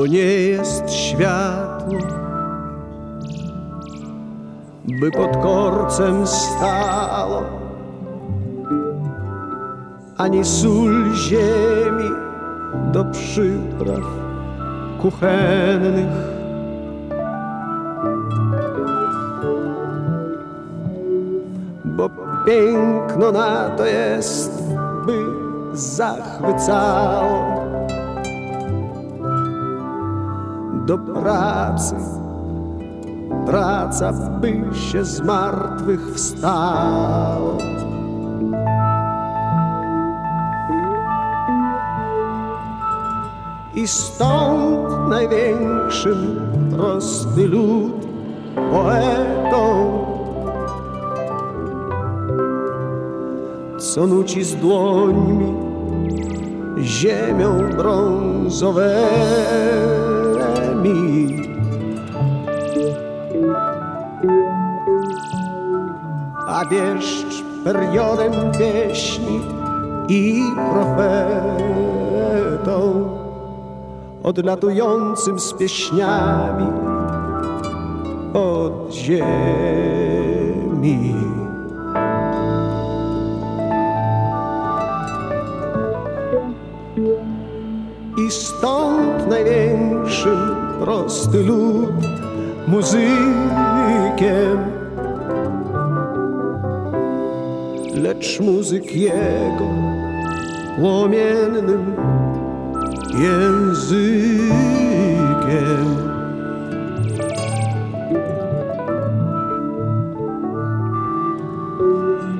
bo nie jest światło, by pod korcem stało, ani sól ziemi do przypraw kuchennych. Bo piękno na to jest, by zachwycało do pracy. Praca, by się z martwych wstało. I stąd największym prosty lud poetą, co nuci z dłońmi ziemią A wieszcz periodem pieśni i profetą odlatującym z pieśniami od ziemi. I stąd największym prosty lud muzykiem, lecz muzyk jego płomiennym językiem.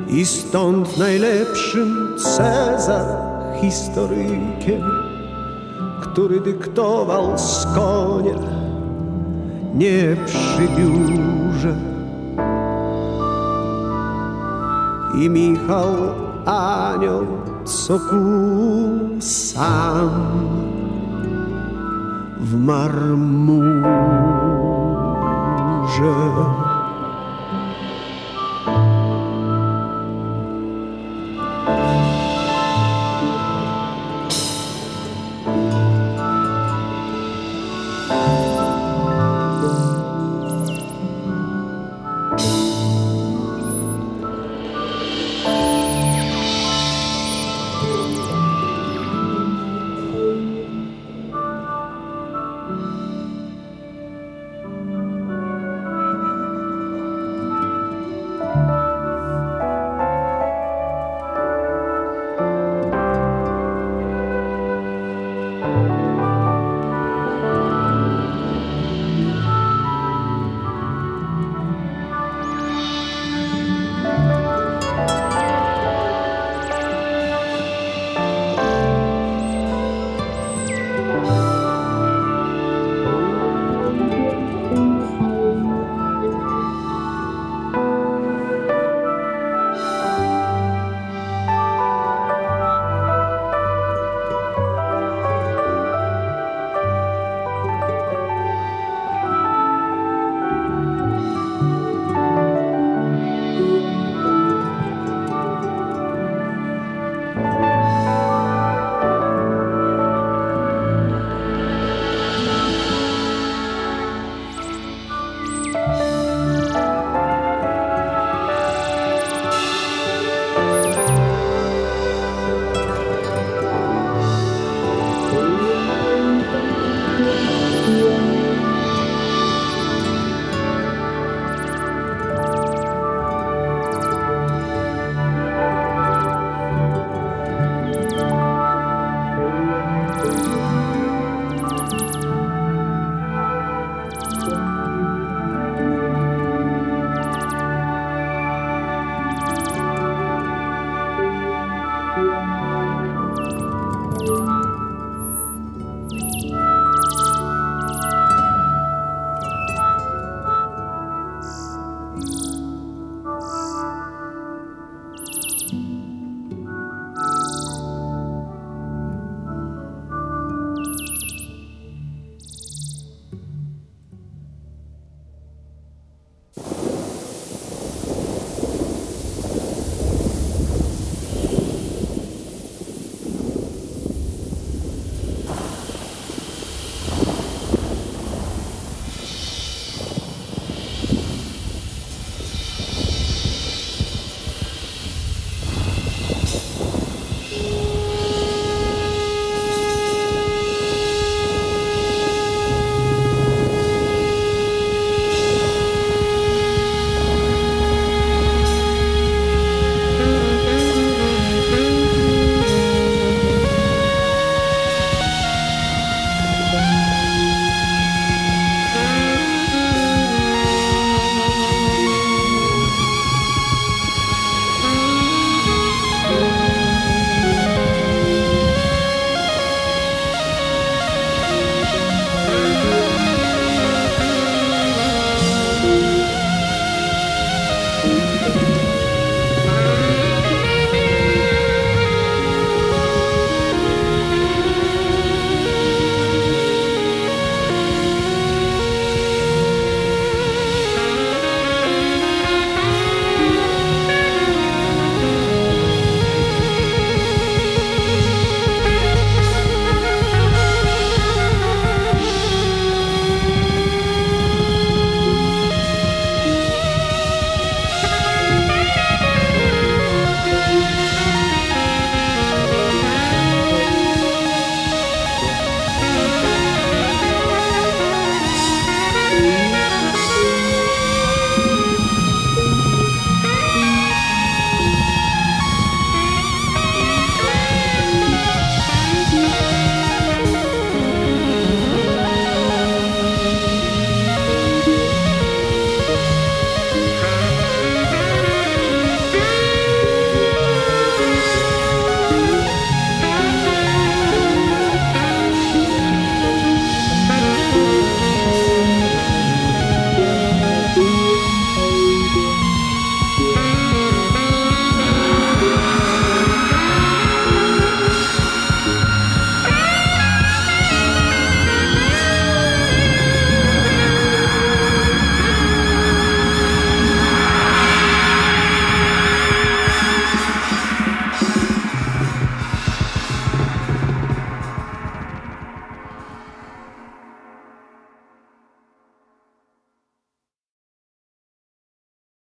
I stąd najlepszym Cezar historykiem, który dyktował z konia nie przy biurze. I Michał Anioł, co sam w marmurze.